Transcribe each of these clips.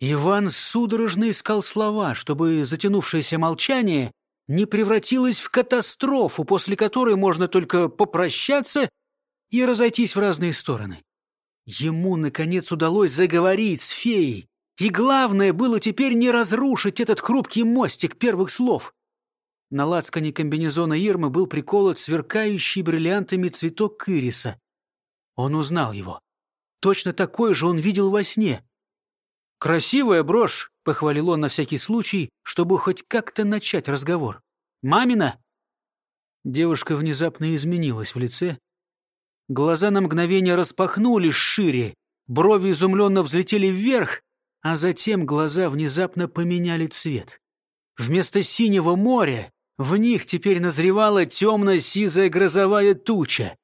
Иван судорожно искал слова, чтобы затянувшееся молчание не превратилось в катастрофу, после которой можно только попрощаться и разойтись в разные стороны. Ему, наконец, удалось заговорить с феей, и главное было теперь не разрушить этот хрупкий мостик первых слов. На лацкане комбинезона Ирмы был приколот сверкающий бриллиантами цветок кыриса. Он узнал его. Точно такой же он видел во сне. «Красивая брошь», — похвалил он на всякий случай, чтобы хоть как-то начать разговор. «Мамина?» Девушка внезапно изменилась в лице. Глаза на мгновение распахнулись шире, брови изумленно взлетели вверх, а затем глаза внезапно поменяли цвет. Вместо синего моря в них теперь назревала темно-сизая грозовая туча.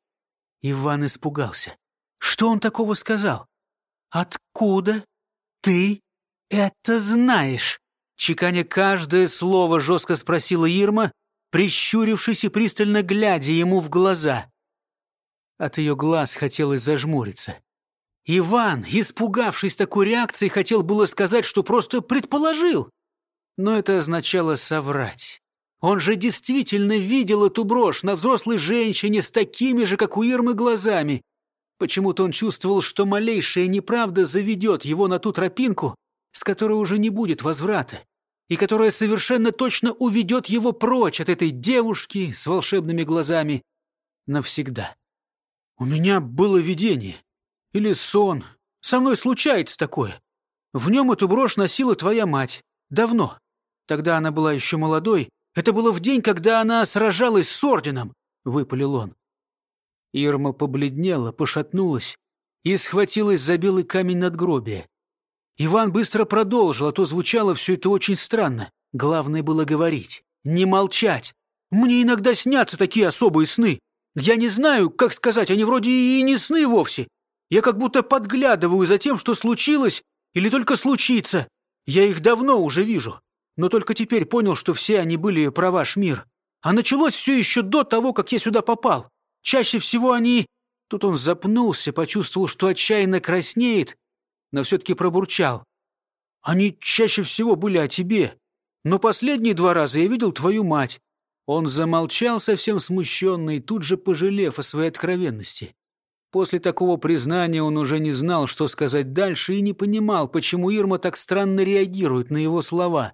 Иван испугался. Что он такого сказал? «Откуда ты это знаешь?» Чеканя каждое слово, жестко спросила Ирма, прищурившись и пристально глядя ему в глаза. От ее глаз хотелось зажмуриться. Иван, испугавшись такой реакции, хотел было сказать, что просто предположил. Но это означало соврать. Он же действительно видел эту брошь на взрослой женщине с такими же, как у Ирмы, глазами. Почему-то он чувствовал, что малейшая неправда заведет его на ту тропинку, с которой уже не будет возврата, и которая совершенно точно уведет его прочь от этой девушки с волшебными глазами навсегда. «У меня было видение. Или сон. Со мной случается такое. В нем эту брошь носила твоя мать. Давно. Тогда она была еще молодой, это было в день, когда она сражалась с орденом, — выпалил он. Ирма побледнела, пошатнулась и схватилась за белый камень надгробия. Иван быстро продолжил, а то звучало все это очень странно. Главное было говорить, не молчать. Мне иногда снятся такие особые сны. Я не знаю, как сказать, они вроде и не сны вовсе. Я как будто подглядываю за тем, что случилось или только случится. Я их давно уже вижу но только теперь понял, что все они были про ваш мир. А началось все еще до того, как я сюда попал. Чаще всего они...» Тут он запнулся, почувствовал, что отчаянно краснеет, но все-таки пробурчал. «Они чаще всего были о тебе. Но последние два раза я видел твою мать». Он замолчал, совсем смущенный, тут же пожалев о своей откровенности. После такого признания он уже не знал, что сказать дальше, и не понимал, почему Ирма так странно реагирует на его слова.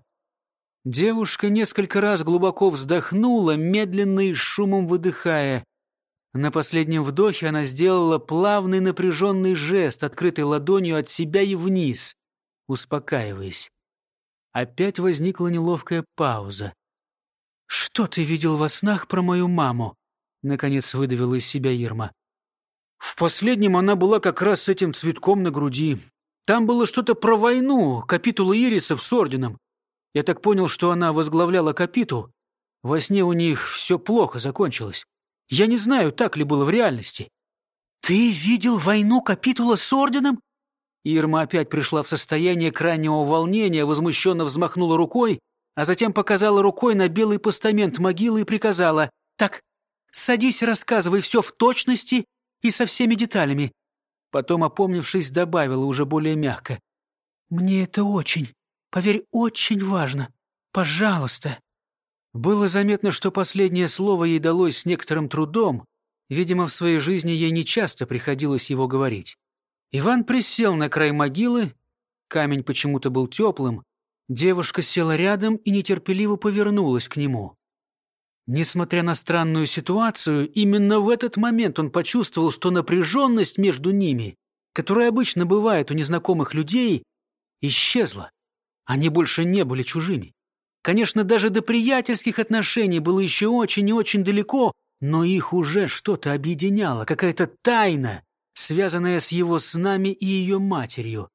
Девушка несколько раз глубоко вздохнула, медленно и шумом выдыхая. На последнем вдохе она сделала плавный напряженный жест, открытой ладонью от себя и вниз, успокаиваясь. Опять возникла неловкая пауза. «Что ты видел во снах про мою маму?» — наконец выдавила из себя Ирма. «В последнем она была как раз с этим цветком на груди. Там было что-то про войну, капитулы ирисов с орденом. Я так понял, что она возглавляла капитул. Во сне у них все плохо закончилось. Я не знаю, так ли было в реальности. «Ты видел войну капитула с орденом?» Ирма опять пришла в состояние крайнего волнения, возмущенно взмахнула рукой, а затем показала рукой на белый постамент могилы и приказала «Так, садись, рассказывай все в точности и со всеми деталями». Потом, опомнившись, добавила уже более мягко. «Мне это очень, Поверь, очень важно. Пожалуйста». Было заметно, что последнее слово ей далось с некоторым трудом. Видимо, в своей жизни ей нечасто приходилось его говорить. Иван присел на край могилы. Камень почему-то был теплым. Девушка села рядом и нетерпеливо повернулась к нему. Несмотря на странную ситуацию, именно в этот момент он почувствовал, что напряженность между ними, которая обычно бывает у незнакомых людей, исчезла. Они больше не были чужими. Конечно, даже до приятельских отношений было еще очень и очень далеко, но их уже что-то объединяло, какая-то тайна, связанная с его снами и ее матерью.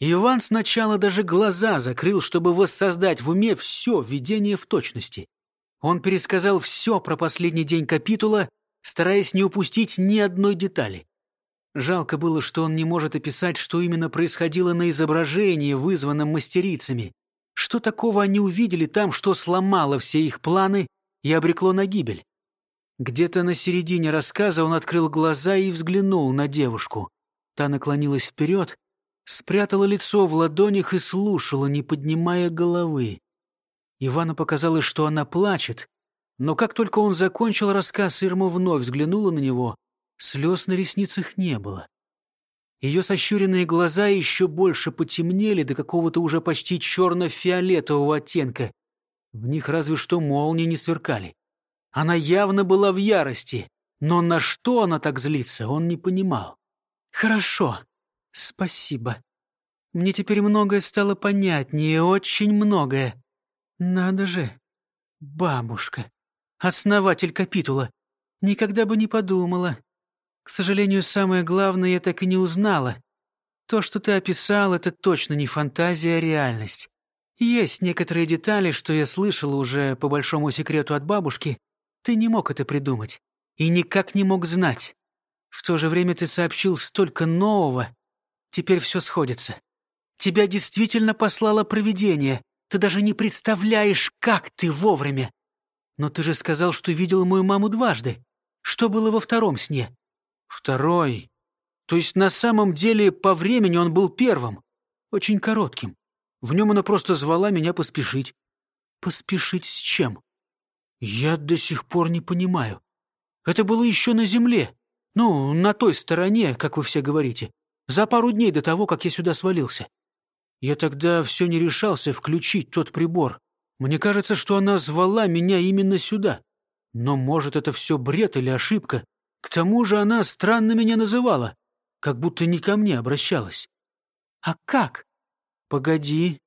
Иван сначала даже глаза закрыл, чтобы воссоздать в уме все видение в точности. Он пересказал все про последний день капитула, стараясь не упустить ни одной детали. Жалко было, что он не может описать, что именно происходило на изображении, вызванном мастерицами. Что такого они увидели там, что сломало все их планы и обрекло на гибель? Где-то на середине рассказа он открыл глаза и взглянул на девушку. Та наклонилась вперед, спрятала лицо в ладонях и слушала, не поднимая головы. Ивану показалось, что она плачет, но как только он закончил рассказ, Ирма вновь взглянула на него. Слез на ресницах не было. Ее сощуренные глаза еще больше потемнели до какого-то уже почти черно-фиолетового оттенка. В них разве что молнии не сверкали. Она явно была в ярости, но на что она так злится, он не понимал. «Хорошо, спасибо. Мне теперь многое стало понятнее, очень многое. Надо же, бабушка, основатель капитула. Никогда бы не подумала. К сожалению, самое главное я так и не узнала. То, что ты описал, это точно не фантазия, а реальность. Есть некоторые детали, что я слышала уже по большому секрету от бабушки. Ты не мог это придумать. И никак не мог знать. В то же время ты сообщил столько нового. Теперь все сходится. Тебя действительно послало провидение. Ты даже не представляешь, как ты вовремя. Но ты же сказал, что видел мою маму дважды. Что было во втором сне? Второй. То есть на самом деле по времени он был первым. Очень коротким. В нем она просто звала меня поспешить. Поспешить с чем? Я до сих пор не понимаю. Это было еще на земле. Ну, на той стороне, как вы все говорите. За пару дней до того, как я сюда свалился. Я тогда все не решался включить тот прибор. Мне кажется, что она звала меня именно сюда. Но, может, это все бред или ошибка. К тому же она странно меня называла, как будто не ко мне обращалась. А как? Погоди.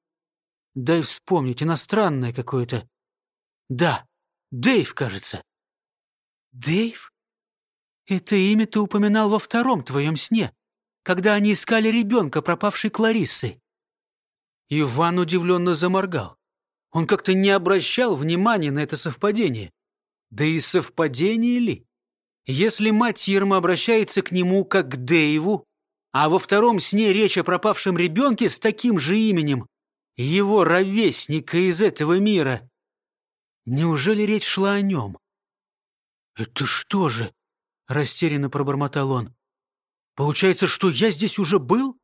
Дай вспомнить, иностранное какое-то. Да, Дэйв, кажется. Дэйв? Это имя ты упоминал во втором твоем сне, когда они искали ребенка, пропавшей Клариссы. Иван удивленно заморгал. Он как-то не обращал внимания на это совпадение. Да и совпадение ли? Если мать Ирма обращается к нему как к Дэйву, а во втором сне речь о пропавшем ребенке с таким же именем, его ровесника из этого мира, неужели речь шла о нем? «Это что же?» — растерянно пробормотал он. «Получается, что я здесь уже был?»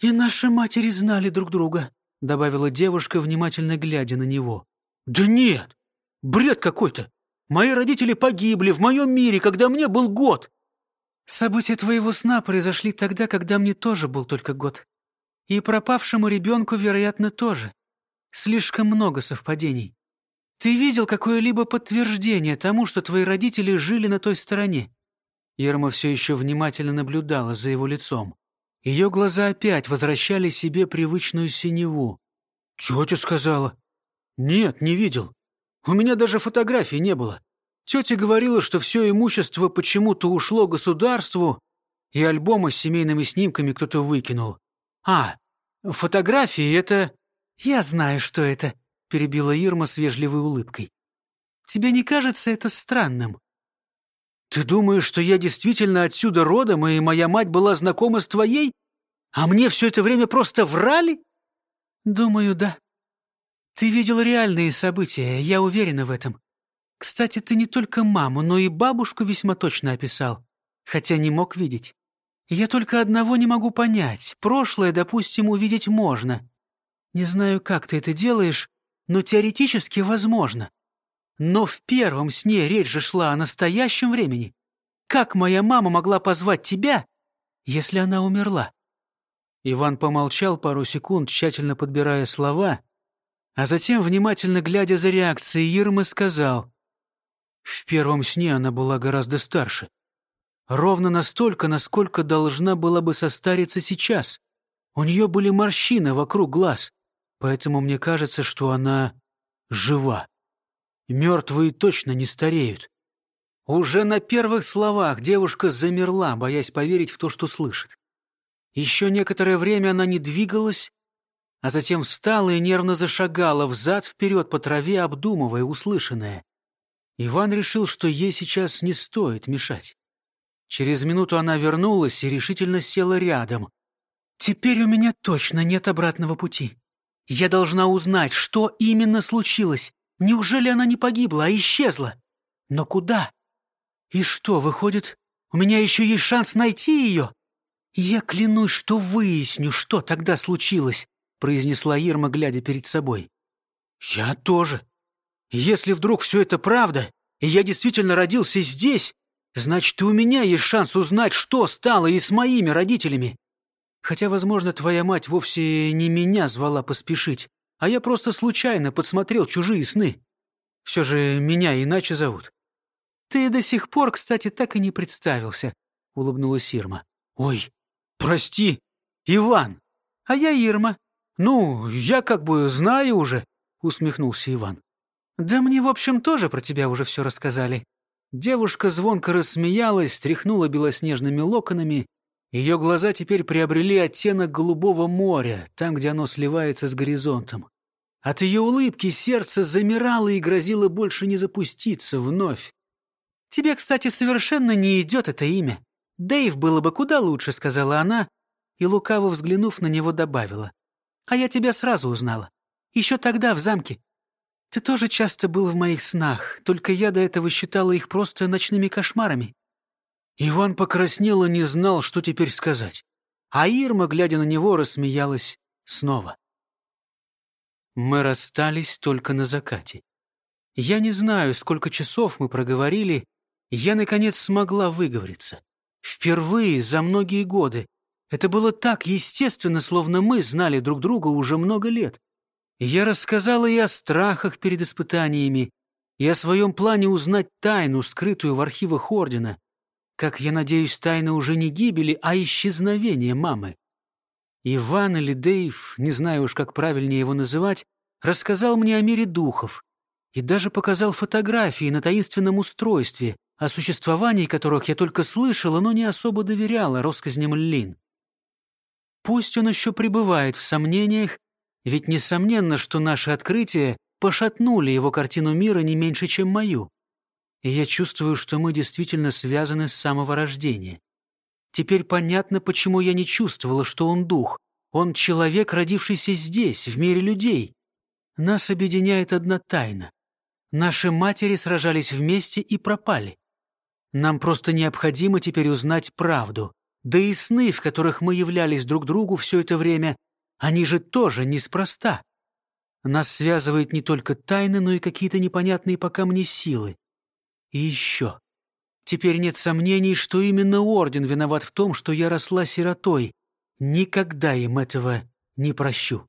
«И наши матери знали друг друга», — добавила девушка, внимательно глядя на него. «Да нет! Бред какой-то! Мои родители погибли в моем мире, когда мне был год. События твоего сна произошли тогда, когда мне тоже был только год. И пропавшему ребенку, вероятно, тоже. Слишком много совпадений. Ты видел какое-либо подтверждение тому, что твои родители жили на той стороне?» Ерма все еще внимательно наблюдала за его лицом. Ее глаза опять возвращали себе привычную синеву. «Тетя сказала». «Нет, не видел. У меня даже фотографий не было. Тетя говорила, что все имущество почему-то ушло государству, и альбомы с семейными снимками кто-то выкинул. А, фотографии — это... Я знаю, что это, — перебила Ирма с вежливой улыбкой. Тебе не кажется это странным? Ты думаешь, что я действительно отсюда родом, и моя мать была знакома с твоей? А мне все это время просто врали? Думаю, да. Ты видел реальные события, я уверена в этом. Кстати, ты не только маму, но и бабушку весьма точно описал, хотя не мог видеть. Я только одного не могу понять. Прошлое, допустим, увидеть можно. Не знаю, как ты это делаешь, но теоретически возможно. Но в первом сне речь же шла о настоящем времени. Как моя мама могла позвать тебя, если она умерла?» Иван помолчал пару секунд, тщательно подбирая слова, а затем, внимательно глядя за реакцией Ирмы, сказал, «В первом сне она была гораздо старше. Ровно настолько, насколько должна была бы состариться сейчас. У нее были морщины вокруг глаз, поэтому мне кажется, что она жива. Мертвые точно не стареют». Уже на первых словах девушка замерла, боясь поверить в то, что слышит. Еще некоторое время она не двигалась, а затем встала и нервно зашагала взад-вперед по траве, обдумывая услышанное. Иван решил, что ей сейчас не стоит мешать. Через минуту она вернулась и решительно села рядом. «Теперь у меня точно нет обратного пути. Я должна узнать, что именно случилось. Неужели она не погибла, а исчезла? Но куда? И что, выходит, у меня еще есть шанс найти ее? «Я клянусь, что выясню, что тогда случилось», — произнесла Ирма, глядя перед собой. «Я тоже. Если вдруг все это правда, и я действительно родился здесь, значит, и у меня есть шанс узнать, что стало и с моими родителями. Хотя, возможно, твоя мать вовсе не меня звала поспешить, а я просто случайно подсмотрел чужие сны. Все же меня иначе зовут. Ты до сих пор, кстати, так и не представился, — улыбнулась Ирма. Ой, прости, Иван. А я Ирма. Ну, я как бы знаю уже, — усмехнулся Иван. Да мне, в общем, тоже про тебя уже все рассказали. Девушка звонко рассмеялась, стряхнула белоснежными локонами. Ее глаза теперь приобрели оттенок голубого моря, там, где оно сливается с горизонтом. От ее улыбки сердце замирало и грозило больше не запуститься вновь. «Тебе, кстати, совершенно не идет это имя. Дэйв было бы куда лучше», — сказала она, и, лукаво взглянув на него, добавила. «А я тебя сразу узнала. Еще тогда, в замке. Ты тоже часто был в моих снах, только я до этого считала их просто ночными кошмарами». Иван покраснел и не знал, что теперь сказать. А Ирма, глядя на него, рассмеялась снова. Мы расстались только на закате. Я не знаю, сколько часов мы проговорили, я, наконец, смогла выговориться. Впервые за многие годы. Это было так естественно, словно мы знали друг друга уже много лет. Я рассказала и о страхах перед испытаниями, и о своем плане узнать тайну, скрытую в архивах Ордена. Как, я надеюсь, тайна уже не гибели, а исчезновения мамы. Иван или Дейв, не знаю уж, как правильнее его называть, рассказал мне о мире духов и даже показал фотографии на таинственном устройстве, о существовании которых я только слышала, но не особо доверяла россказням Лин. Пусть он еще пребывает в сомнениях, ведь несомненно, что наши открытия пошатнули его картину мира не меньше, чем мою и я чувствую, что мы действительно связаны с самого рождения. Теперь понятно, почему я не чувствовала, что он дух. Он человек, родившийся здесь, в мире людей. Нас объединяет одна тайна. Наши матери сражались вместе и пропали. Нам просто необходимо теперь узнать правду. Да и сны, в которых мы являлись друг другу все это время, они же тоже неспроста. Нас связывает не только тайны, но и какие-то непонятные пока мне силы. И еще. Теперь нет сомнений, что именно Орден виноват в том, что я росла сиротой. Никогда им этого не прощу.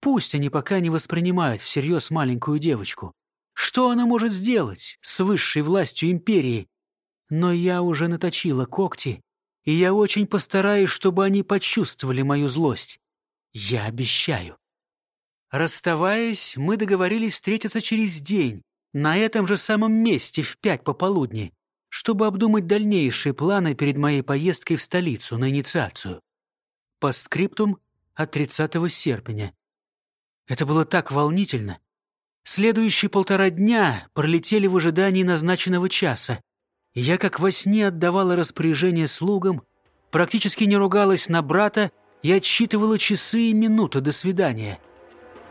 Пусть они пока не воспринимают всерьез маленькую девочку. Что она может сделать с высшей властью империи? Но я уже наточила когти, и я очень постараюсь, чтобы они почувствовали мою злость. Я обещаю. Расставаясь, мы договорились встретиться через день, на этом же самом месте в пять пополудни, чтобы обдумать дальнейшие планы перед моей поездкой в столицу на инициацию. По скриптум от 30 серпня. Это было так волнительно. Следующие полтора дня пролетели в ожидании назначенного часа. Я как во сне отдавала распоряжение слугам, практически не ругалась на брата и отсчитывала часы и минуты до свидания.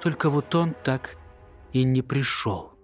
Только вот он так и не пришел.